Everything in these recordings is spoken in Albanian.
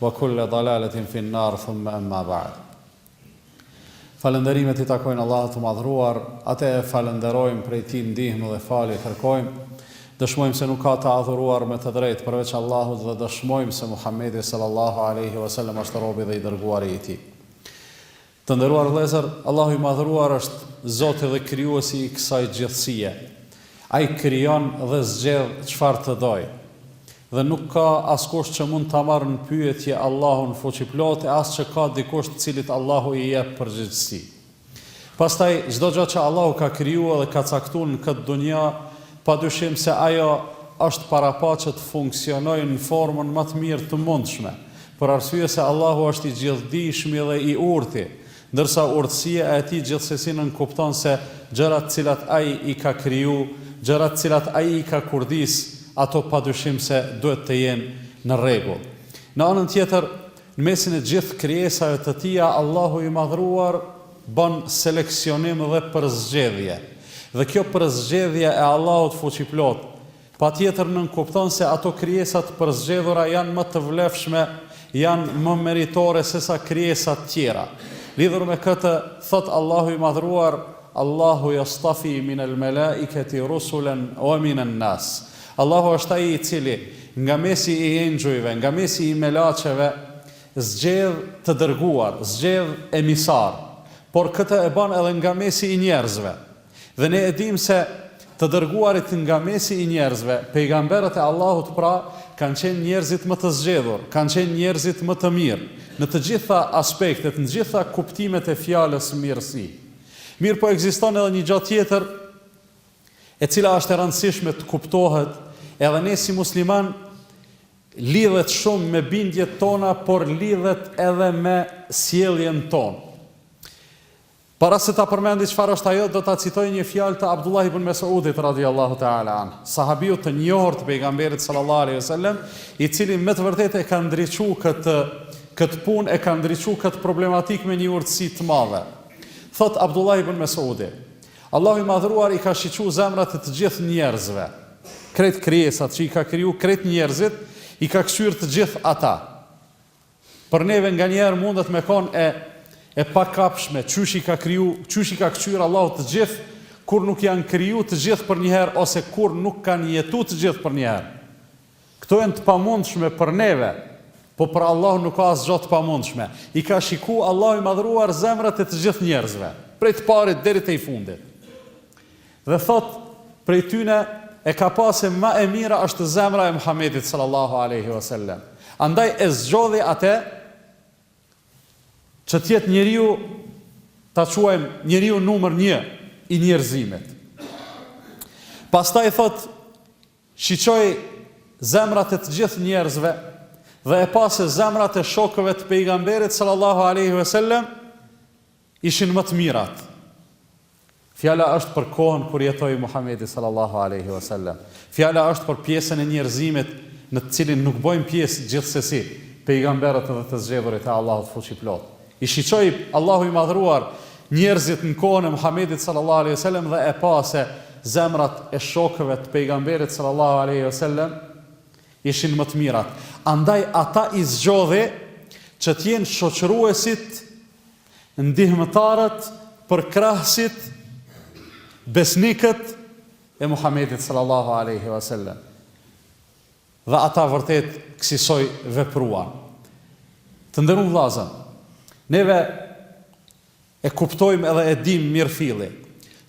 Wa kulle dalaletin fin nar thumma emma ba'd. Falënderimet i takojnë Allahut të Madhëruar, Atë e falënderojmë, prej Tij ndihmë dhe falje kërkojmë. Dëshmojmë se nuk ka të adhuruar me të drejtë përveç Allahut dhe dëshmojmë se Muhamedi sallallahu alejhi wasallam është robi dhe i dërguari i Tij. Të nderuar vëllezër, Allahu i Madhëruar është Zoti dhe Krijuesi i kësaj gjithësie. Ai krijon dhe zgjedh çfarë të dojë. Dhe nuk ka askush që mund ta marrë në pyetje Allahun Fuqiplotë e as që ka dikush të cilit Allahu i jep përgjegjësi. Pastaj, çdo gja që Allahu ka kriju edhe ka caktu në këtë dunja, padyshim se ajo është parapa që të funksionojë në formën ma të mirë të mundshme, Për arsye se Allahu është i gjithëdishmi dhe i urti, ndërsa urtësia e Tij gjithsesi nënkupton se gjërat të cilat Ai i ka kriju, gjërat të cilat Ai i ka kurdisë, ato padyshim se duhet të jenë në rregull. Në anën tjetër, në mesin e gjithë krijesave të Tija, Allahu i Madhëruar bën seleksionim dhe përzgjedhje. Dhe kjo përzgjedhje e Allahut Fuqiplotë Patjetër nënkupton se ato krijesa të përzgjedhura janë më të vlefshme, janë më meritore sesa krijesat tjera. Lidhur me këtë, thotë Allahu i Madhëruar, Allahu yastafi min al-malaikati rusulan wa min an-nas. Allahu është Ai i Cili, nga mesi i engjujve, nga mesi i melaçeve, zgjedh të dërguar, zgjedh emisarë. Por këtë e ban edhe nga mesi i njerëzve. Dhe ne e dimë se Të Dërguarit nga mesi i njerëzve, Pejgamberët e Allahut pra, kanë qenë njerëzit më të zgjedhur, kanë qenë njerëzit më të mirë, në të gjitha aspektet, në të gjitha kuptimet e fjalës mirësi. Mirëpo ekziston edhe një gja tjetër e cila është e rëndësishme të kuptohet, edhe ne si musliman lidhet shumë me bindjet tona, por lidhet edhe me sjelljen tonë. Para se ta përmendi çfarë është ajo, do ta citoj një fjalë të Abdullah ibn Mes'udit, radijallahu ta'ala anhu, sahabiut të njohur të Pejgamberit sallallahu alejhi ve sellem, i cili me të vërtetë e ka ndriçu këtë këtë punë, e ka ndriçu këtë problematikë me një urtësi të madhe. Thotë Abdullah ibn Mes'udi, Allahu i Madhëruar i ka shiqu zemrat e të gjithë njerëzve, krejt krijesat që i ka kriju, krejt njerëzit, i ka kqyrë të gjithë ata. Për neve nganjëherë mundet me kon e e pakapshme qysh i ka kriju, qysh i ka kqyr Allahu të gjithë kur nuk janë kriju të gjithë përnjëherë ose kur nuk kanë jetu të gjithë përnjëherë. Kto janë të pamundshme për neve, po për Allahun nuk ka asgja të pamundshme. I ka shiku Allahu i Madhëruar zemrat e të gjithë njerëzve, prej të parit deri te i fundit. Dhe thotë, prej tyne, e ka pa se më e mira është zemra e Muhammedit sallallahu alejhi ve sellem. Andaj e zgjodhi ate që të jetë njeriu, ta quajmë, njeriu numër një i njerëzimit. Pastaj thotë, Shiqoi zemrat e të gjithë njerëzve dhe e pa se zemrat e shokëve të Pejgamberit sallallahu alejhi ve sellem Ishin më të mirat. Fjala është për kohën kur jetoi Muhamedi sallallahu alejhi ve sellem. Fjala është për pjesën e njerëzimit në të cilin nuk bojnë pjesë gjithsesi pejgamberët dhe të zgjedhurit e Allahut fuqiplotë. I shiqoi Allahu i Madhëruar njerëzit në kohën e Muhamedit sallallahu alejhi ve sellem dhe e pa se zemrat e shokëve të pejgamberit sallallahu alejhi ve sellem ishin më të mirat. Andaj ata i zgjodhi që të jenë shoqëruesit ndihmëtarët, përkrahësit, besnikët e Muhamedit sallallahu alejhi ve sellem. Dhe ata vërtet kësisoj vepruan. Të nderuar vëllazër, neve e kuptojmë edhe e dimë mirëfilli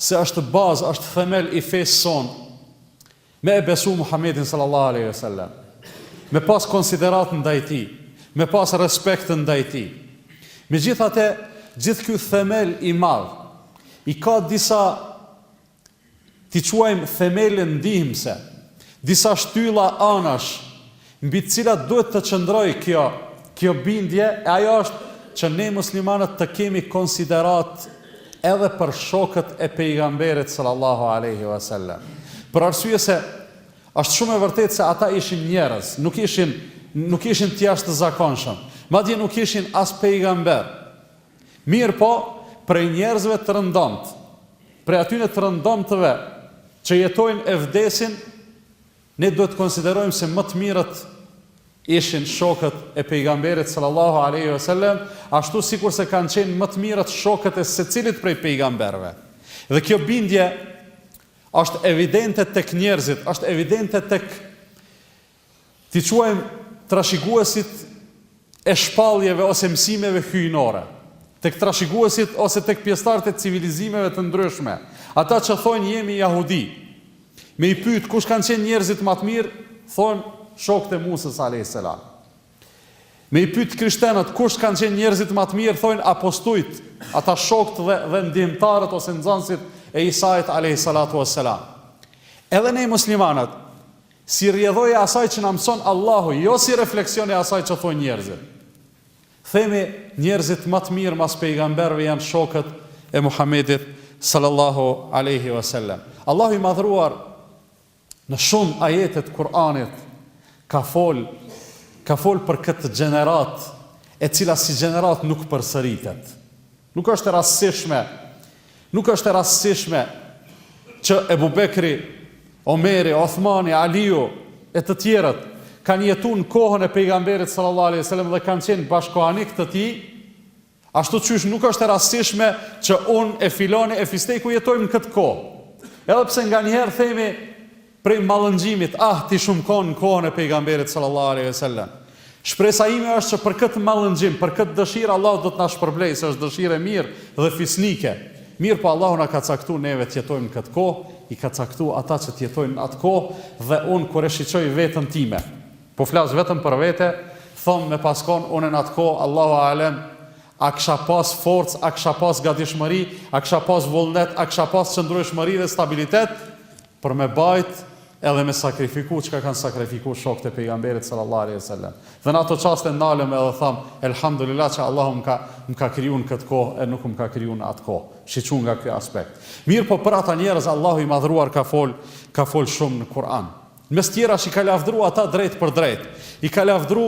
se është bazë, është themel i fesë sonë Me e besu Muhammedin sallallahu alejhi ve sellem, me pas konsideratë ndaj tij, me pas respekt ndaj tij. Megjithatë, gjithë ky themel i madh i ka disa t'i quajmë themele ndihmëse, disa shtylla anash Mbi të cilat duhet të qëndrojë kjo kjo bindje e ajo është që ne muslimanët të kemi konsideratë edhe për shokët e Pejgamberit sallallahu alejhi ve sellem. Për arsye se është shumë e vërtetë se ata ishin njerëz, nuk ishin nuk ishin të jashtëzakonshëm, madje nuk ishin as pejgamberë. Mirëpo, prej njerëzve të rëndomtë, prej atyne të rëndomtëve që jetojnë e vdesin Ne duhet të konsiderojmë se më të mirët ishin shokët e Pejgamberit sallallahu alejhi ve sellem, ashtu sikurse kanë qenë më të mirët shokët e secilit prej pejgamberëve. Dhe kjo bindje është evidente tek njerëzit, është evidente tek t'i quajmë trashiguesit e shpalljeve ose mësimeve hyjnore, tek trashiguesit ose tek pjesëtarët e civilizimeve të ndryshme, ata që thojnë jemi jahudi, me i pyt kush kanë qenë njerëzit ma të mirë, thonë shokët e Musës alejhi selam. Me i pyt krishtenët kush kanë qenë njerëzit ma të mirë, thojnë apostujt, ata shokët dhe dhe ndihmëtarët ose nxansit e Isait alejhi salatu was selam. Edhe ne muslimanët si rrjedhojë e asaj që na mëson Allahu, jo si refleksion i asaj që thonë njerëzit. Themi, njerëzit më të mirë mas pejgamberëve janë shokët e Muhammedit sallallahu alejhi ve sellem. Allahu i madhruar në shumë ajete të Kur'anit ka fol ka fol për këtë gjeneratë, e cila si gjeneratë nuk përsëritet. Nuk është e rastësishme, nuk është e rastësishme që Ebu Bekri, Omeri, Othmani, Aliu e të tjerët kanë jetu në kohën e Pejgamberit sallallahu alejhi ve sellem dhe kanë qenë bashkëkohanikë të tij, ashtu qysh nuk është e rastësishme që unë e filani e fisteku jetojmë në këtë kohë. Edhe pse nganjëherë themi Prej mallëngjimit, ah, t'ishum konë në kohën e Pejgamberit sallallahu alejhi ve sellem. Shpresa ime është që për këtë mallëngjim, për këtë dëshirë Allahu do të na shpërblejë, se është dëshirë e mirë dhe fisnike. Mirëpo Allahu na ka caktu neve të jetojmë në këtë kohë, i ka caktu ata që të jetojnë në atë kohë dhe unë kur e shiqoj veten time, po flas vetëm për vete, thom me pas konë unë në atë kohë, Allahu a'lem, a kisha pas forcë, a kisha pas gatishmëri, a kisha pas vullnet, a kisha pas qëndrueshmëri dhe stabilitet, për me bajt edhe me sakrifiku çka kanë sakrifiku shokët e pejgamberit sallallahu alejhi ve sellem dhe në ato çaste ndalem edhe tham elhamdulilah që Allahu më ka më ka kriju në këtë kohë e nuk më ka kriju në atë kohë shiqu nga ky aspekt mirëpo për ata njerëz Allahu i madhruar ka fol ka fol shumë në Kur'an mes tjerash i ka lavdru ata drejtpërdrejt i ka lavdru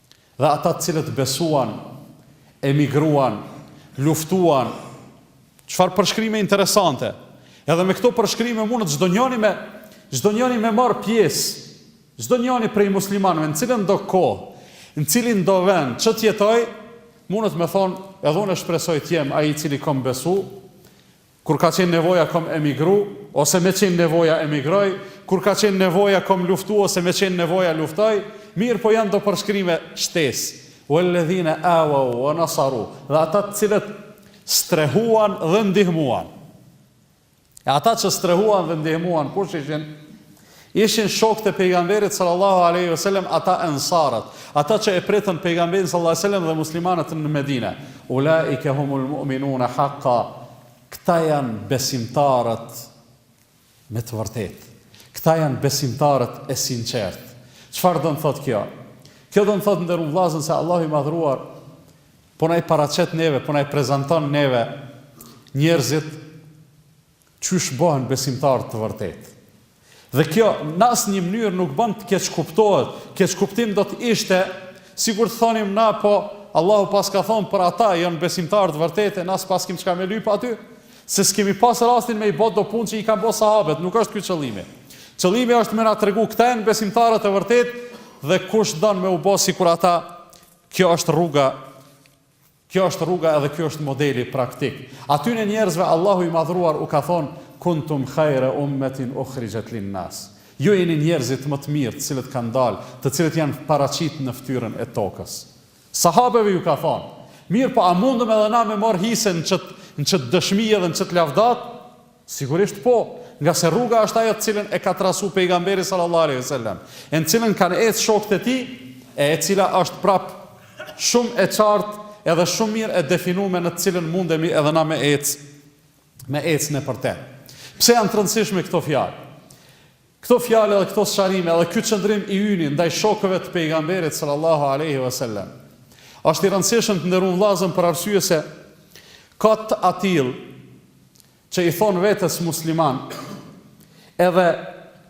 Dhe ata të cilët besuan, emigruan, luftuan, çfarë përshkrime interesante. Edhe me këto përshkrime mundet çdo njëri me çdo njëri me marr pjesë, çdo njëri prej muslimanëve në cilëndo kohë, në cilindo vend që të jetojë, mundet me thonë edhe unë shpresoj të jem ai i cili kam besu, Kur ka qenë nevoja kom emigru, ose me qenë nevoja emigroj, kur ka qenë nevoja kom luftu ose me qenë nevoja luftoj, mirëpo janë do përshkrime shtesë, Wal-ladhina awaw wa nasaru, dhe ata të cilët strehuan dhe ndihmuan. E ata që strehuan dhe ndihmuan kush ishin? Ishin shokët e Pejgamberit sallallahu alejhi ve selem ata ensarët, ata që e pritën Pejgamberin sallallahu alejhi ve selem dhe muslimanët në Medine. Ulaike humul mu'minune hakka, Këta janë besimtarët me të vërtetë. Këta janë besimtarët e sinqertë. Çfarë do të thotë kjo? Kjo do të thotë të nderu vëllazën se Allahu i madhruar po na i paraqet neve, po na i prezanton neve njerëzit Qysh bëhen besimtarë të vërtetë? Dhe kjo në asnjë mënyrë nuk bën të keqkuptohet, keqkuptim do të ishte sikur të thonim na pa Allahu paska thonë për ata janë besimtarë të vërtetë e na s'paskim çka me lyp aty, se s'kemi pas rastin me i bë do punë që i kanë bë sahabët, nuk është ky qëllimi. Qëllimi është me na tregu këta janë besimtarët e vërtetë dhe kush don me u bë sikur ata kjo është rruga Kjo është rruga edhe ky është modeli praktik. Atyne njerëzve Allahu i Madhëruar u ka thonë, Kuntum hajre ummetin uhrixhet lin nas. Ju jeni njerëzit më të mirë të cilët kanë dalë, të cilët janë paraqitë në fytyrën e tokës. Sahabeve ju ka thonë, Mirëpo a mundëm edhe na me marrë hise në qët dëshmi edhe në qët lavdatë? Sigurisht po, ngase rruga është ajo të cilën e ka trasu Pejgamberi sallallahu alejhi ve sellem, e në t'cilën kanë ecë shokët e tij, e e cila është prapë shumë e qartë edhe shumë mirë e definume në të cilën mundemi edhe na me ecë me ecë nëpër te. Pse janë të rëndësishme këto fjalë? Këto fjalë edhe këto sqarime edhe ky qëndrim i yni ndaj shokëve të Pejgamberit sallallahu alejhi ve sellem është i rëndësishëm të nderun vllazën për arsye se ka të atillë që i thonë vetes musliman edhe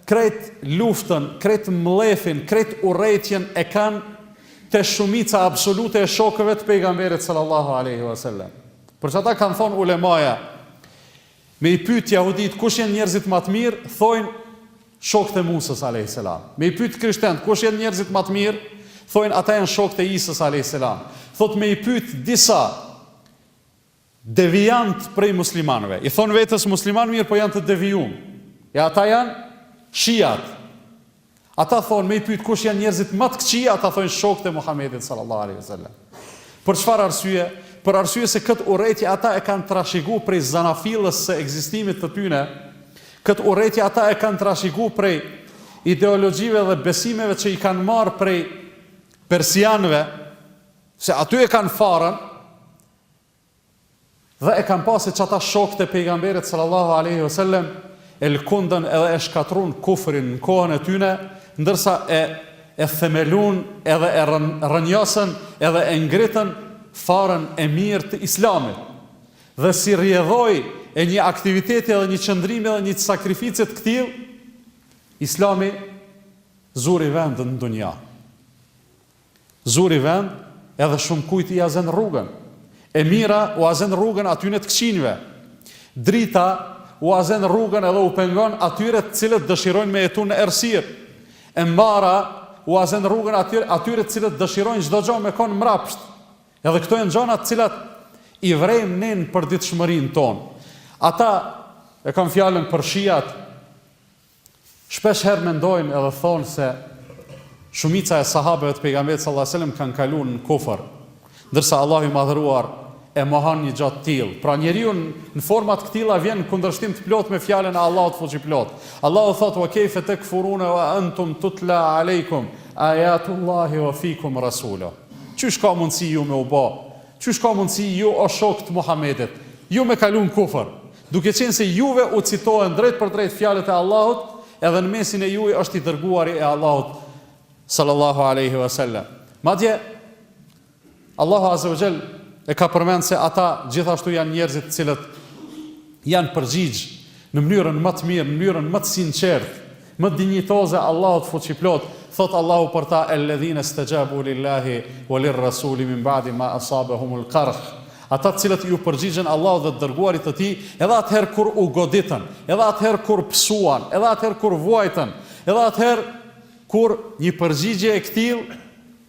krejt luftën, krejt mllefin, krejt urrejtjen e kanë te shumica absolute e shokëve të Pejgamberit sallallahu alejhi ve sellem. Për qata kanë thonë ulemaja Me i pyt jahuditë kush janë njerëzit ma të mirë, thojnë, shokët e Musas, alejhi selam. Me i pyt krishtentë kush janë njerëzit ma të mirë, thojnë, ata janë shokët e Isas, alejhi selam. Thotë me i pyt disa devijantë prej muslimanëve. I thonë vetes muslimanë mirëpo janë të devijumë. E ata janë shi'atë. Ata thonë, me i pyt kush janë njerëzit ma të këqij, ata thojnë shokët e Muhamedit sallallahu alejhi ve sellem. Për çfarë arsye? Për arsye se këtë urrejtje ata e kanë trashigu prej zanafillës së ekzistimit të tyne, këtë urrejtje ata e kanë trashigu prej ideologjive dhe besimeve që i kanë marrë prej persianëve, se aty e kanë farën, Dhe e kanë pse qata shokët e Pejgamberit sallallahu alejhi ve sellem e lkundën edhe e shkatërrun kufrin në kohën e tyne, ndërsa e e themelun edhe e rrënjosën edhe e ngritën farën e mirë të Islamit. Dhe si rrjedhojë e një aktiviteti edhe një qëndrimi edhe një sakrifice të këtillë, Islami zuri vend në dunja. Zuri vend, edhe shumë kujt ia zen rrugën. E mira ua zen rrugën atyne të këqinjve. Drita ua zen rrugën edhe u pengon atyre të cilët dëshirojnë me jetu në errësirë. E mbara ua zen rrugën atyre të cilët dëshirojnë çdo gjë me kon mrapsht. Edhe këto janë gjëna të cilat i vrejmë ne në përditshmërinë tonë. Ata, e kam fjalën për shiat, Shpesh herë mendojnë edhe thonë se shumica e sahabeve të pejgamberit sallallahu alajhi wasallam kanë kalun në kufër, ndërsa Allahu i madhëruar e mohon një gjë të tillë. Pra njeriu në forma të këtilla vjen në kundërshtim të plotë me fjalën e Allahut të fuqiplot. Allahu thotë: "Wa kayfa takfuruna wa antum tutla alaykum ayatullahi wa fikum rasuluh." Qysh ka mundësi ju me u bë? Qysh ka mundësi ju o shokë të Muhamedit? Ju me kalu n'kufër. Duke qenë se juve u citohen drejtpërdrejt fjalët e Allahut, edhe në mesin e juj është i Dërguari i Allahut, sallallahu alejhi ve sellem. Madje, Allahu azze ve xhel e ka përmend se ata gjithashtu janë njerëzit të cilët janë përgjigjë në mënyrën më të mirë, në mënyrën më të sinqertë, Më dinjitoze Allahut fuqiplot, thotë Allahu për ta Ellezine stegjabu lillahi wa lir rasuli min ba'di ma asabahumul karh, Ata të cilët iu përgjigjën Allahut dhe të dërguarit të Tij, edhe atëherë kur u goditën, edhe atëherë kur pësuan, edhe atëherë kur vuajtën, edhe atëherë kur një përgjigje e këtillë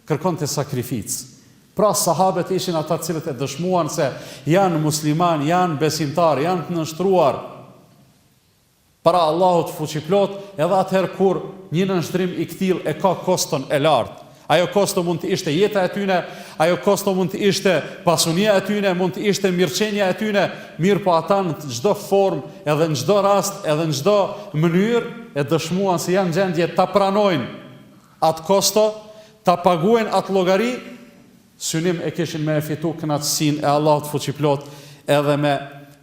kërkonte sakrificë. Pra sahabet ishin ata të cilët e dëshmuan se janë muslimanë, janë besimtarë, janë të nënshtruar, Para Allahut Fuqiplotë, edhe atëherë kur një nënshtrim i këtillë e ka koston e lartë. Ajo kosto mund të ishte jeta e tyne, ajo kosto mund të ishte pasunia e tyne, mund të ishte mirëqenia e tyne, mirëpo ata në çdo formë, edhe në çdo rast, edhe në çdo mënyrë, e dëshmuan se janë në gjendje ta pranojnë atë kosto, ta paguajnë atë llogari, synim e kishin me e fitu kënaqësinë e Allahut Fuqiplotë edhe me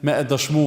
me e dëshmu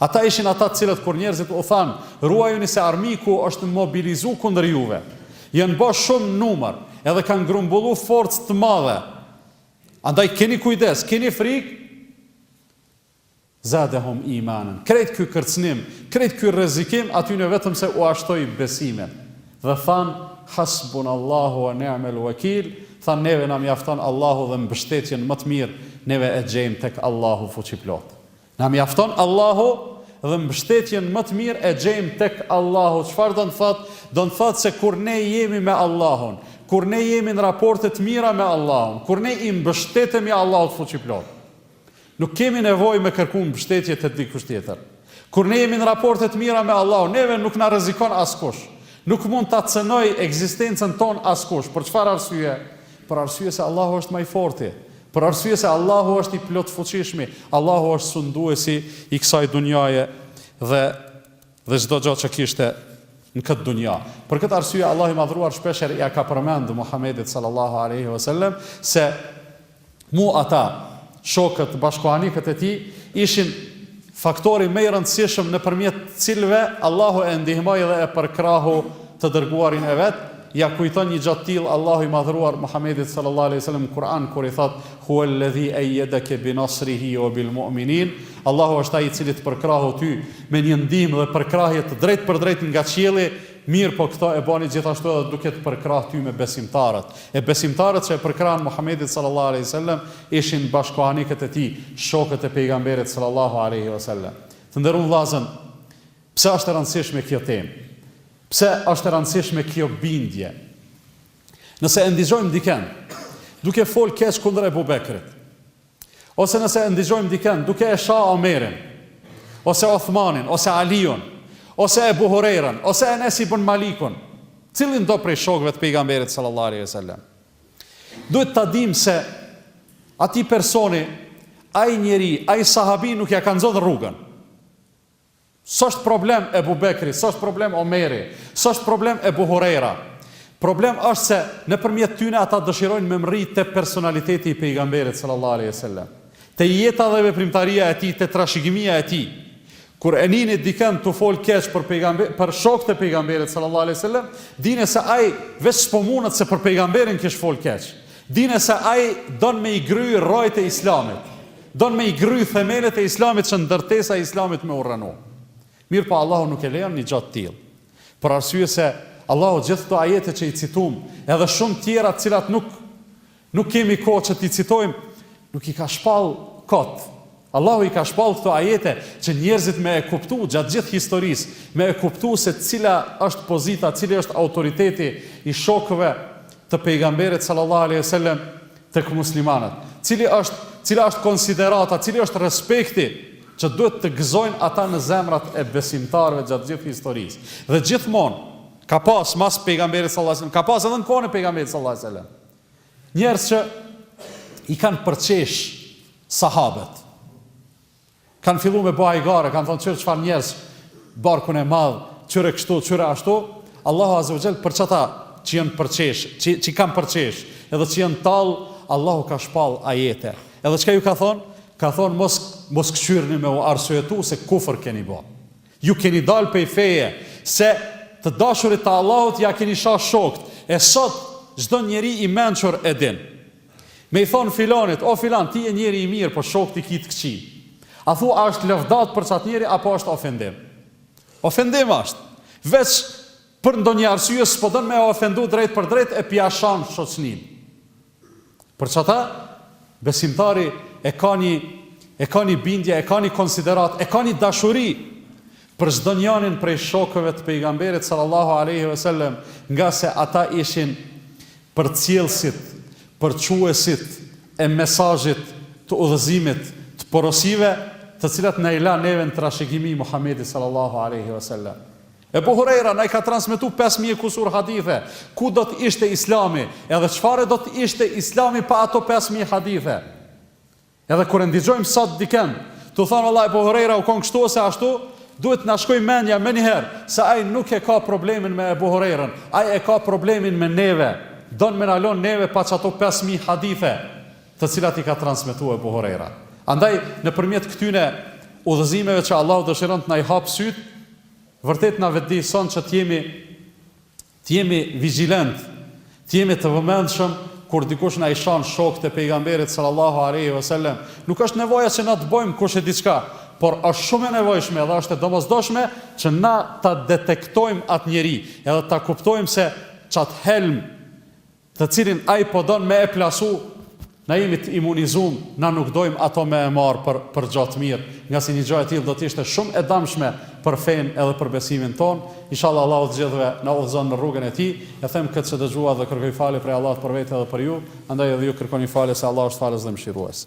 Ata ishin ata të cilët kur njerëzit u thanë, ruajuni se armiku është mobilizu kundër juve. Janë ba shumë në numër, edhe kanë grumbullu forcë të madhe. Andaj keni kujdes, keni frikë, Zadehum imanen. Krejt ky kërcënim, krejt ky rrezikim atyne vetëm se ua shtoi besimin. Dhe thanë, Hasbunallahu wa ni'mel wakil, thanë neve na mjafton Allahu dhe mbështetjen më të mirë neve e gjejmë tek Allahu Fuqiplotë. Na mjafton Allahu dhe mbështetjen më të mirë e gjejmë tek Allahu. Çfarë do të thotë? Do të thotë se kur ne jemi me Allahun, kur ne jemi në raporte të mira me Allahun, kur ne i mbështetemi Allahut fuqiplot, nuk kemi nevojë me kërku mbështetje te dikush tjetër. Kur ne jemi në raporte të mira me Allahun, neve nuk na rrezikon askush. Nuk mund ta cënoj ekzistencën tonë askush. Për çfarë arsye? Për arsye se Allahu është ma i forti. Për arsye se Allahu është i plotfuqishmi. Allahu është sunduesi i kësaj dunjaje edhe çdo gjë që kishte në këtë dunja. Për këtë arsye Allahu i Madhëruar shpeshherë ia ka përmend Muhamedit sallallahu alaihi wasallam se mu ata shokët, bashkohanikët e tij, ishin faktori më i rëndësishëm nëpërmjet të cilëve Allahu e ndihmoi dhe e përkrahu të Dërguarin e Vet, ia kujton një gjë të tillë Allahu i Madhëruar Muhammedit sal-lallahu alejhi ve sellem në Kur'an kur i thotë, Huwal-ladhi ayyadaka bi-nasrihi wa bil-mu'minin, Allahu është Ai i cili të përkrahu ty me një ndihmë dhe përkrahje të drejtpërdrejtë nga qielli, Mirëpo këtë e bani gjithashtu edhe duke të përkrah ty me besimtarët. E besimtarët që e përkrahen Muhammedit sallallahu alejhi wasallam ishin bashkohanikët e tij, shokët e Pejgamberit sallallahu alejhi wasallam. Të nderuar vllazën, pse është e rëndësishme kjo temë? Pse është e rëndësishme kjo bindje? Nëse e ndigjojmë dikend duke folë keq kundër Ebu Bekrit, Ose nëse e ndigjojmë dikënd duke e sha Omerin, ose Othmanin, ose Aliun, ose Ebu Hurejren, ose Enes ibn Malikun, cilin do prej shokëve të Pejgamberit sallallahu alaihi wasallam. Duhet ta dimë se atij personi, ai njeri, ai sahabi nuk ja ka nxon rrugën. S'është problem Ebu Bekri, s'është problem Omeri, s'është problem Ebu Hurejra. Problem është se nëpërmjet tyne ata dëshirojnë me mrri te personaliteti i Pejgamberit sallallahu alejhi ve sellem, te jeta dhe veprimtaria e tij, te trashëgimia e tij. Kur e nini dikënd tu folë keq për, për shokët e Pejgamberit sallallahu alejhi ve sellem, dine se ai veç s'po mundet se për Pejgamberin kish folë keq. Dine se ai don me i gry rrajt e Islamit. Don me i grry themelet e Islamit që ndërtesa e Islamit me u rrënu. Mirëpo Allahu nuk e lejon një gjë të tillë. Për arsye se Allahu gjithë këto ajete që i citumë, edhe shumë tjera të cilat nuk nuk kemi kohë që t'i citojmë, nuk i ka shpall kot. Allahu i ka shpall këto ajete që njerëzit me e kuptu gjatë gjithë historisë, me e kuptu se cila është pozita, cili është autoriteti i shokëve të pejgamberit sallallahu alaihi wasallam tek muslimanët? Cili është, cila është konsiderata, cili është respekti që duhet të gëzojnë ata në zemrat e besimtarëve gjatë gjithë historisë? Dhe gjithmonë ka pas mas pejgamberit sallallahu alajhi wasallam, ka pas edhe në kohën e pejgamberit sallallahu alajhi wasallam. Njerëz që i kanë përqesh sahabët. Kanë fillu me bo hajgare, kanë thonë qyre çfarë njerëz, barkun e madh, qyre kështu, qyre ashtu, Allahu Azze wa Gjell për çata që janë përçesh, që, që kanë përçesh, edhe që janë tallë, Allahu ka shpall ajete. Edhe çka ju ka thonë? Ka thonë mos, mos këqyrni me u arsyetu se kufër keni bo. Ju keni dalë pej feje, se të dashurit të Allahut ja keni sha shokt, e sot çdo njeri i mençur e din. Me i thonë filanit, o filan, ti je njeri i mirë, po shokët i ki të këqij. A thua a është lëvdatë për çat njeri apo është ofendim? Ofendim është. Veç për ndonjë arsye s'po don me e ofendu drejtpërdrejt e pia shan shoçninë. Për çata, besimtari e ka një e ka një bindje, e ka një konsideratë, e ka një dashuri Për çdo njanin prej shokëve të Pejgamberit sallallahu alejhi ve sellem, ngase ata ishin përcjellësit, përçuesit e mesazhit të udhëzimit, të porosive, të cilat na i la neve në trashëgimi Muhamedi sallallahu alejhi ve sellem. Ebu Hurejra na i ka transmetu pesë mijë e kusur hadithe, ku do të ishte Islami, edhe çfarë do të ishte Islami pa ato pesë mijë hadithe. Edhe kur e ndigjojmë sot dikën, tu thonë valla Ebu Hurejra u kon kështu ose ashtu, duhet të na shkojë mendja menjëherë se ai nuk e ka problemin me Ebu Hurejrën, ai e ka problemin me neve, don me na lënë neve pa çato pesë mijë hadithe të cilat i ka transmetu Ebu Hurejra. Andaj nëpërmjet këtyne udhëzimeve që Allahu dëshiron të na i hapë sytë, vërtet na vetëdijëson që të jemi Të jemi vigjilentë, të jemi të vëmendshëm kur dikush na i shan shokët e Pejgamberit sallallahu alejhi ve selem. Nuk është nevoja që na të bojmë kush e di çka, por është shumë e nevojshme dhe është e domosdoshme që na ta detektojmë atë njeri edhe ta kuptojmë se çat helm të cilin ai po don me e plasu, na jemi të imunizum, na nuk dojmë ato me e marrë për për gja të mirë, ngase një gja e tillë do të ishte shumë e damshme për fenë edhe për besimin tonë, inshallah Allahu të gjithëve na udhëzon në rrugën e tij, e them këtë që dëgjuat dhe kërkoj falje prej Allahut për vete dhe për ju, andaj edhe ju kërkoni falje se Allahu është Falës dhe Mëshirues.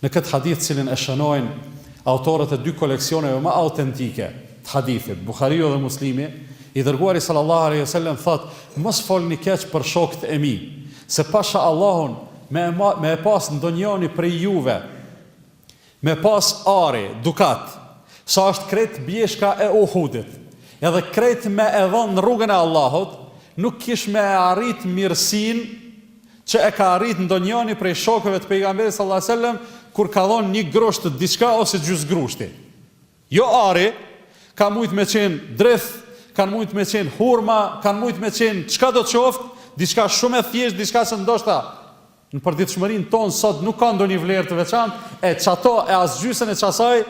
Në këtë hadith të cilin e shënojnë autorët e dy koleksioneve më autentike të hadithit, Buhariu dhe Muslimi, i Dërguari sallallahu alejhi ve sellem thotë, Mos folni keq për shokët e mi, se pasha Allahun me, me pasë ndonjoni prej juve me pasë ari, dukat, sa është krejt bjeshka e Uhudit, edhe krejt me e dhonë në rrugën e Allahut, nuk kish me e arritë mirësinë që e ka arrit ndonjëri prej shokëve të Pejgamberit sallallahu alejhi ve sellem kur ka dhonë një grusht diçka ose gjysë grushti. Jo ari, ka mujt me qenë drith, kanë mujt me qenë hurma, kanë mujt me qenë çka do të qoftë, diçka shumë e thjeshtë, diçka që ndoshta në përditshmërinë tonë sot nuk ka ndonjë vlerë të veçantë, e çato e as gjysën e çasaj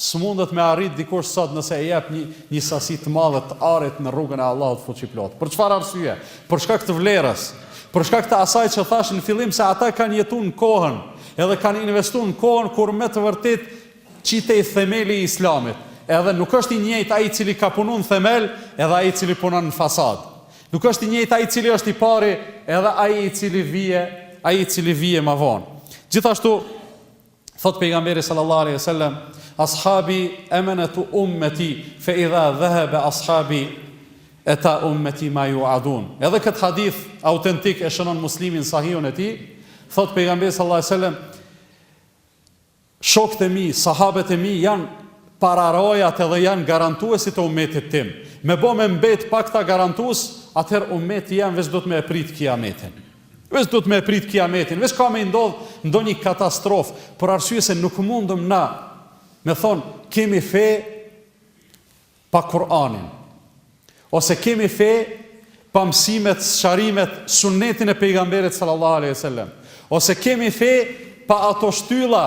S'mundet me arrit dikush sot nëse e jep një një sasi të madhe të arit në rrugën e Allahut Fuqiplotë. Për çfarë arsye? Për shkak të vlerës. Për shkak të asaj që thashë në fillim se ata kanë jetu në kohën edhe kanë investu në kohën kur me të vërtetë qitej themeli i Islamit. Edhe nuk është i njëjtë ai i cili ka punu në themel edhe ai i cili punon në fasadë. Nuk është i njëjtë ai i cili është i pari edhe ai i cili vije ai i cili vije ma vonë. Gjithashtu Thotë Pejgamberi sallallahu alejhi ve sellem, Ashabi emenatu ummeti, fe idha dhahaba ashabi ata ummeti ma yu'adun. Edhe këtë hadith autentik e shënon Muslimi në Sahihun e tij, thotë Pejgamberi sallallahu alejhi ve sellem, Shokët e mi, sahabët e mi janë pararojat edhe janë garantuesit të umetit tim. Me bo me mbet pa këta garantus, atëherë umeti jam veç dohet me e prit kiametin. Veç dohet me e prit kiametin, veç ka me i ndodh ndonjë katastrofë, për arsye se nuk mundëm na me thonë kemi fe pa Kur'anin, ose kemi fe pa mësimet, sqarimet, sunnetin e pejgamberit sallallahu alaihi wasallam, ose kemi fe pa ato shtylla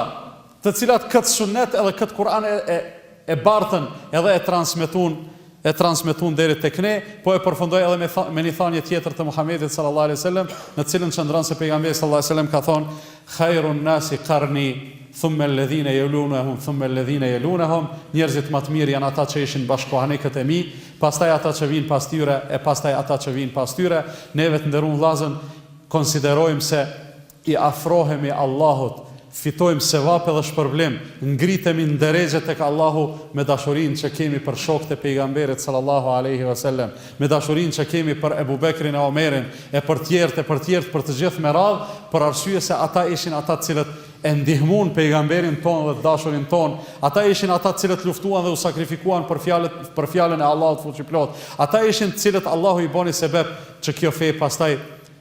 të cilat këtë sunnet edhe këtë Kur'an e e bartën edhe e transmetuan e transmetuan deri tek ne, po e përfundoj edhe me me një thanje tjetër të Muhamedit sallallahu alejhi wasallam, në cilën qëndron se pejgamberi sallallahu alejhi wasallam ka thonë, Khairun nasi qarni, thumma alladhina yalunahum thumma alladhina yalunahum, njerëzit ma të mirë janë ata që ishin bashkëkohanikët e mi, pastaj ata që vijnë pas tyre e pastaj ata që vijnë pas tyre, ne të nderun vllazën konsiderojmë se i afrohemi Allahut, fitojmë sevap edhe shpërblim, ngritemi në deregje tek Allahu me dashurinë që kemi për shokët e Pejgamberit sallallahu alejhi ve selem, me dashurinë që kemi për Ebu Bekrin e Omerin e për tjertë e për tjertë për të gjithë me radhë, për arsye se ata ishin ata të cilët e ndihmuan Pejgamberin tonë dhe të dashurin tonë, ata ishin ata të cilët luftuan dhe u sakrifikuan për fjalët për fjalën e Allahut fuqiplot, ata ishin të cilët Allahu i boni sebeb që kjo fe pastaj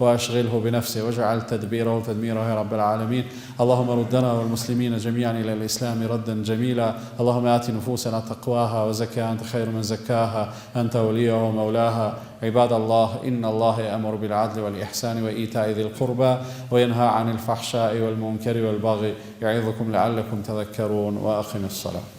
وأشغله بنفسه واجعل تدبيره تدميره يا رب العالمين اللهم ردنا والمسلمين جميعا إلى الإسلام ردا جميلا اللهم آت نفوسنا تقواها وزكاها أنت خير من زكاها أنت وليها ومولاها عباد الله إن الله يأمر بالعدل والإحسان وإيتاء ذي القربى وينهى عن الفحشاء والمنكر والبغي يعظكم لعلكم تذكرون وأقم الصلاة